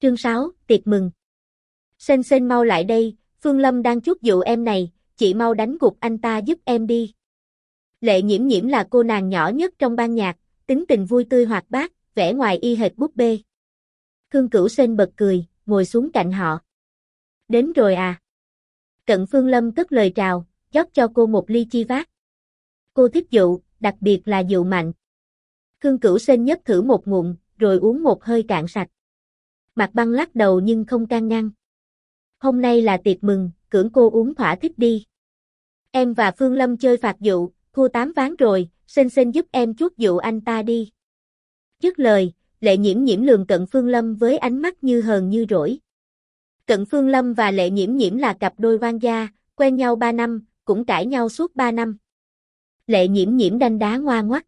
Chương 6, tiệc mừng. Sên sên mau lại đây, Phương Lâm đang chút dụ em này, chị mau đánh gục anh ta giúp em đi. Lệ nhiễm nhiễm là cô nàng nhỏ nhất trong ban nhạc, tính tình vui tươi hoạt bát, vẻ ngoài y hệt búp bê. Khương Cửu Sên bật cười, ngồi xuống cạnh họ. Đến rồi à? Cận Phương Lâm cất lời chào, rót cho cô một ly chi vát. Cô thích dụ, đặc biệt là dụ mạnh. Khương Cửu Sên nhấp thử một ngụm, rồi uống một hơi cạn sạch. Mặt băng lắc đầu nhưng không can ngăn. Hôm nay là tiệc mừng, cưỡng cô uống thỏa thích đi. Em và Phương Lâm chơi phạt dụ, thua tám ván rồi, xin xin giúp em chút dụ anh ta đi. Dứt lời, lệ nhiễm nhiễm lường cận Phương Lâm với ánh mắt như hờn như rỗi. Cận Phương Lâm và lệ nhiễm nhiễm là cặp đôi quan gia, quen nhau 3 năm, cũng cãi nhau suốt 3 năm. Lệ nhiễm nhiễm đanh đá ngoa ngoắt.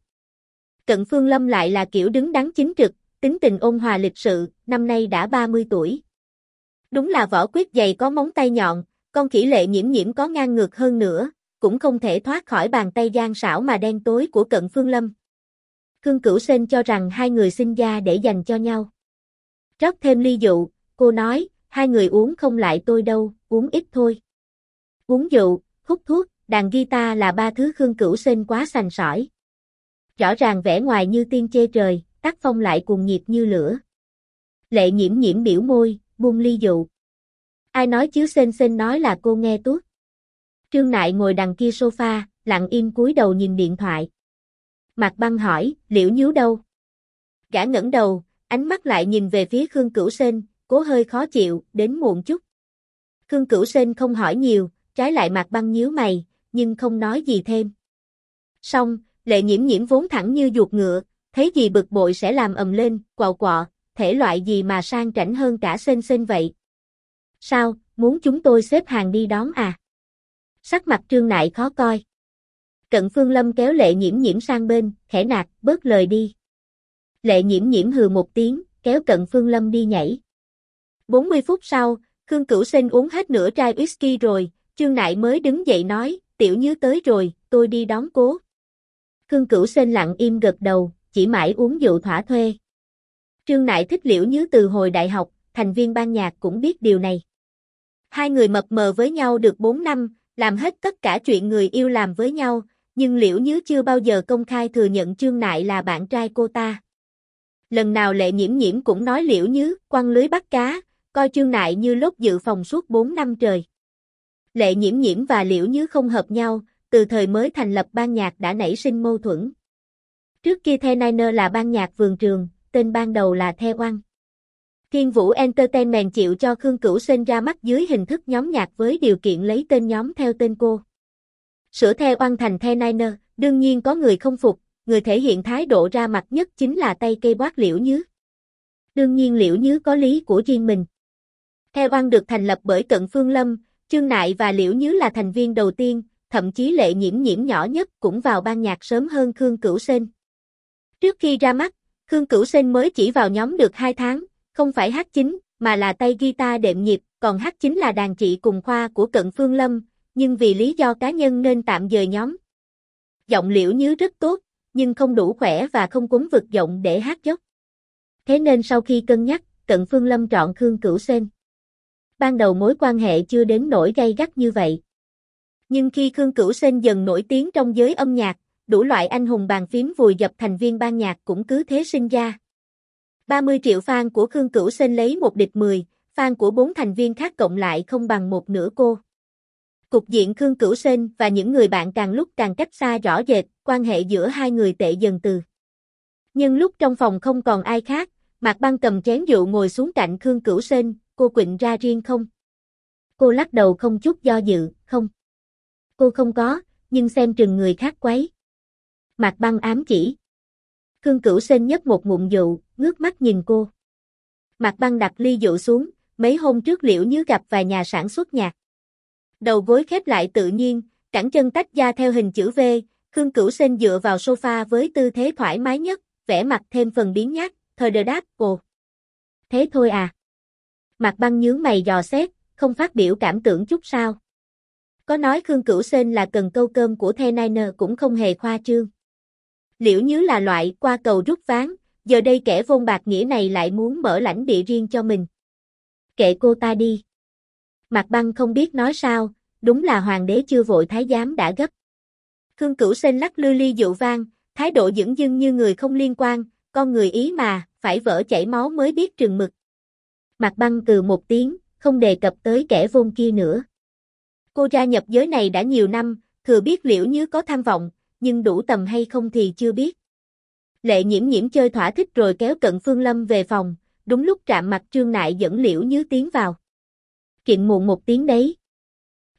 Cận Phương Lâm lại là kiểu đứng đắn chính trực, tính tình ôn hòa lịch sự, năm nay đã 30 tuổi. Đúng là võ quyết dày có móng tay nhọn, con khỉ lệ nhiễm nhiễm có ngang ngược hơn nữa, cũng không thể thoát khỏi bàn tay gian xảo mà đen tối của cận phương lâm. Khương Cửu Sên cho rằng hai người sinh ra để dành cho nhau. Rót thêm ly dụ, cô nói, hai người uống không lại tôi đâu, uống ít thôi. Uống dụ, hút thuốc, đàn guitar là ba thứ Khương Cửu Sên quá sành sỏi. Rõ ràng vẻ ngoài như tiên chê trời, tác phong lại cuồng nhiệt như lửa. Lệ nhiễm nhiễm biểu môi, buông ly dụ. Ai nói chứ xên xên nói là cô nghe tuốt. Trương Nại ngồi đằng kia sofa, lặng im cúi đầu nhìn điện thoại. Mạc băng hỏi, liễu nhíu đâu? Gã ngẩng đầu, ánh mắt lại nhìn về phía Khương Cửu Sên, cố hơi khó chịu, đến muộn chút. Khương Cửu Sên không hỏi nhiều, trái lại Mạc băng nhíu mày, nhưng không nói gì thêm. Xong, lệ nhiễm nhiễm vốn thẳng như ruột ngựa, thấy gì bực bội sẽ làm ầm lên, quạo quọ, thể loại gì mà sang chảnh hơn cả sên sên vậy. Sao, muốn chúng tôi xếp hàng đi đón à? Sắc mặt trương nại khó coi. Cận phương lâm kéo lệ nhiễm nhiễm sang bên, khẽ nạt, bớt lời đi. Lệ nhiễm nhiễm hừ một tiếng, kéo cận phương lâm đi nhảy. 40 phút sau, Khương Cửu Sinh uống hết nửa chai whisky rồi, Trương Nại mới đứng dậy nói, tiểu như tới rồi, tôi đi đón cố. Khương Cửu Sinh lặng im gật đầu, chỉ mãi uống rượu thỏa thuê. Trương Nại thích Liễu Nhứ từ hồi đại học, thành viên ban nhạc cũng biết điều này. Hai người mập mờ với nhau được 4 năm, làm hết tất cả chuyện người yêu làm với nhau, nhưng Liễu Nhứ chưa bao giờ công khai thừa nhận Trương Nại là bạn trai cô ta. Lần nào lệ nhiễm nhiễm cũng nói Liễu Nhứ, quăng lưới bắt cá, coi Trương Nại như lốt dự phòng suốt 4 năm trời. Lệ nhiễm nhiễm và Liễu Nhứ không hợp nhau, từ thời mới thành lập ban nhạc đã nảy sinh mâu thuẫn. Trước kia The Niner là ban nhạc vườn trường, tên ban đầu là The One. Thiên Vũ Entertainment chịu cho Khương Cửu Sinh ra mắt dưới hình thức nhóm nhạc với điều kiện lấy tên nhóm theo tên cô. Sửa The One thành The Niner, đương nhiên có người không phục, người thể hiện thái độ ra mặt nhất chính là tay cây quát Liễu Nhứ. Đương nhiên Liễu Nhứ có lý của riêng mình. The One được thành lập bởi Cận Phương Lâm, Trương Nại và Liễu Nhứ là thành viên đầu tiên, thậm chí lệ nhiễm nhiễm nhỏ nhất cũng vào ban nhạc sớm hơn Khương Cửu Sinh. Trước khi ra mắt, Khương Cửu Sên mới chỉ vào nhóm được 2 tháng, không phải hát chính, mà là tay guitar đệm nhịp, còn hát chính là đàn trị cùng khoa của Cận Phương Lâm, nhưng vì lý do cá nhân nên tạm dời nhóm. Giọng liễu nhứ rất tốt, nhưng không đủ khỏe và không cuốn vực giọng để hát dốc. Thế nên sau khi cân nhắc, Cận Phương Lâm chọn Khương Cửu Sên. Ban đầu mối quan hệ chưa đến nỗi gay gắt như vậy. Nhưng khi Khương Cửu Sên dần nổi tiếng trong giới âm nhạc, đủ loại anh hùng bàn phím vùi dập thành viên ban nhạc cũng cứ thế sinh ra. 30 triệu fan của Khương Cửu Sên lấy một địch 10, fan của bốn thành viên khác cộng lại không bằng một nửa cô. Cục diện Khương Cửu Sên và những người bạn càng lúc càng cách xa rõ rệt, quan hệ giữa hai người tệ dần từ. Nhưng lúc trong phòng không còn ai khác, Mạc Băng cầm chén rượu ngồi xuống cạnh Khương Cửu Sên, cô quịnh ra riêng không? Cô lắc đầu không chút do dự, không. Cô không có, nhưng xem chừng người khác quấy. Mạc Băng ám chỉ. Khương Cửu Sên nhấp một ngụm rượu, ngước mắt nhìn cô. Mạc Băng đặt ly rượu xuống, mấy hôm trước liễu như gặp vài nhà sản xuất nhạc. Đầu gối khép lại tự nhiên, cẳng chân tách ra theo hình chữ V, Khương Cửu Sên dựa vào sofa với tư thế thoải mái nhất, vẽ mặt thêm phần biến nhát, thời đờ đáp, ồ. Thế thôi à. Mạc Băng nhướng mày dò xét, không phát biểu cảm tưởng chút sao. Có nói Khương Cửu Sên là cần câu cơm của The Niner cũng không hề khoa trương. Liễu Nhứ là loại qua cầu rút ván, giờ đây kẻ vôn bạc nghĩa này lại muốn mở lãnh địa riêng cho mình. kệ cô ta đi. Mạc băng không biết nói sao, đúng là hoàng đế chưa vội thái giám đã gấp. Khương Cửu Sên lắc lư ly dụ vang, thái độ dững dưng như người không liên quan, con người ý mà, phải vỡ chảy máu mới biết trừng mực. Mạc băng từ một tiếng, không đề cập tới kẻ vôn kia nữa. Cô ra nhập giới này đã nhiều năm, thừa biết liễu như có tham vọng, nhưng đủ tầm hay không thì chưa biết. Lệ nhiễm nhiễm chơi thỏa thích rồi kéo cận Phương Lâm về phòng, đúng lúc trạm mặt trương nại dẫn liễu như tiến vào. Kiện muộn một tiếng đấy.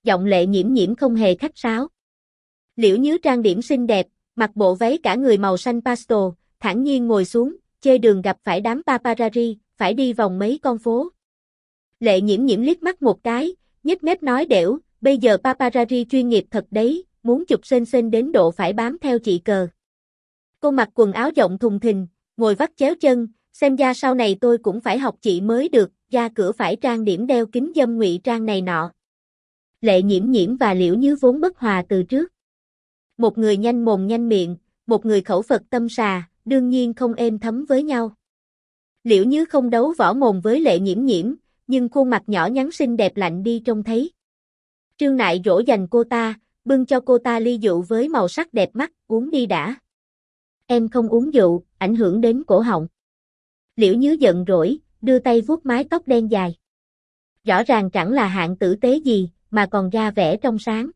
Giọng lệ nhiễm nhiễm không hề khách sáo. Liễu như trang điểm xinh đẹp, mặc bộ váy cả người màu xanh pastel, thản nhiên ngồi xuống, chê đường gặp phải đám paparazzi, phải đi vòng mấy con phố. Lệ nhiễm nhiễm liếc mắt một cái, nhếch mép nói đểu, bây giờ paparazzi chuyên nghiệp thật đấy, muốn chụp sên sên đến độ phải bám theo chị cờ. Cô mặc quần áo rộng thùng thình, ngồi vắt chéo chân, xem ra sau này tôi cũng phải học chị mới được, ra cửa phải trang điểm đeo kính dâm ngụy trang này nọ. Lệ nhiễm nhiễm và liễu như vốn bất hòa từ trước. Một người nhanh mồm nhanh miệng, một người khẩu Phật tâm xà, đương nhiên không êm thấm với nhau. Liễu như không đấu võ mồm với lệ nhiễm nhiễm, nhưng khuôn mặt nhỏ nhắn xinh đẹp lạnh đi trông thấy. Trương Nại rỗ dành cô ta, bưng cho cô ta ly rượu với màu sắc đẹp mắt, uống đi đã. Em không uống rượu, ảnh hưởng đến cổ họng. Liễu Nhứ giận rỗi, đưa tay vuốt mái tóc đen dài. Rõ ràng chẳng là hạng tử tế gì, mà còn ra vẻ trong sáng.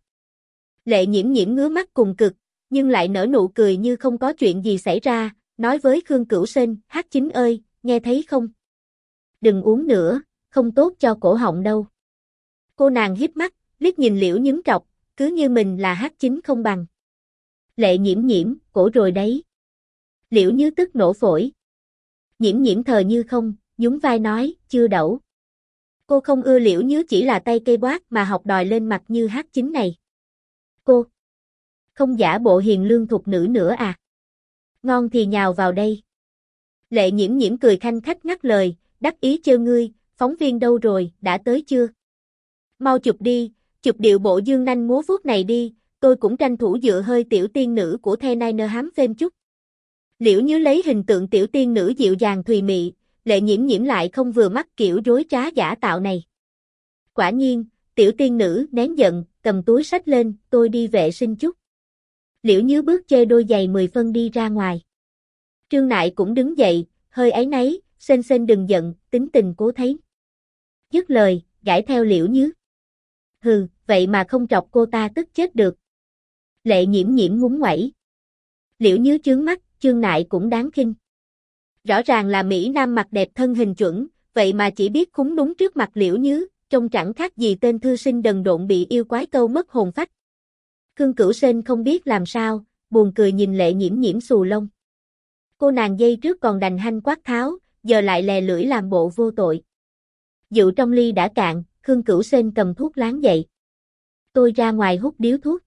Lệ nhiễm nhiễm ngứa mắt cùng cực, nhưng lại nở nụ cười như không có chuyện gì xảy ra, nói với Khương Cửu Sên, hát chính ơi, nghe thấy không? Đừng uống nữa, không tốt cho cổ họng đâu. Cô nàng híp mắt, liếc nhìn liễu nhứng trọc, cứ như mình là hát chính không bằng. Lệ nhiễm nhiễm, cổ rồi đấy. Liễu như tức nổ phổi. Nhiễm nhiễm thờ như không, nhún vai nói, chưa đậu. Cô không ưa liễu như chỉ là tay cây quát mà học đòi lên mặt như hát chính này. Cô. Không giả bộ hiền lương thuộc nữ nữa à. Ngon thì nhào vào đây. Lệ nhiễm nhiễm cười khanh khách ngắt lời, đắc ý chơi ngươi, phóng viên đâu rồi, đã tới chưa? Mau chụp đi, chụp điệu bộ dương nanh múa vuốt này đi, tôi cũng tranh thủ dựa hơi tiểu tiên nữ của The Niner hám phêm chút. Liễu như lấy hình tượng tiểu tiên nữ dịu dàng thùy mị, lệ nhiễm nhiễm lại không vừa mắt kiểu rối trá giả tạo này. Quả nhiên, tiểu tiên nữ nén giận, cầm túi sách lên, tôi đi vệ sinh chút. Liễu như bước chê đôi giày mười phân đi ra ngoài. Trương Nại cũng đứng dậy, hơi ấy nấy, xên xên đừng giận, tính tình cố thấy. Dứt lời, gãi theo liễu như. Hừ, vậy mà không trọc cô ta tức chết được. Lệ nhiễm nhiễm ngúng ngoẩy. Liễu nhứ chướng mắt, chương nại cũng đáng kinh. Rõ ràng là Mỹ Nam mặt đẹp thân hình chuẩn, vậy mà chỉ biết khúng đúng trước mặt liễu nhứ trông chẳng khác gì tên thư sinh đần độn bị yêu quái câu mất hồn phách. Khương Cửu Sên không biết làm sao, buồn cười nhìn lệ nhiễm nhiễm xù lông. Cô nàng dây trước còn đành hanh quát tháo, giờ lại lè lưỡi làm bộ vô tội. Dụ trong ly đã cạn, Khương Cửu Sên cầm thuốc láng dậy. Tôi ra ngoài hút điếu thuốc.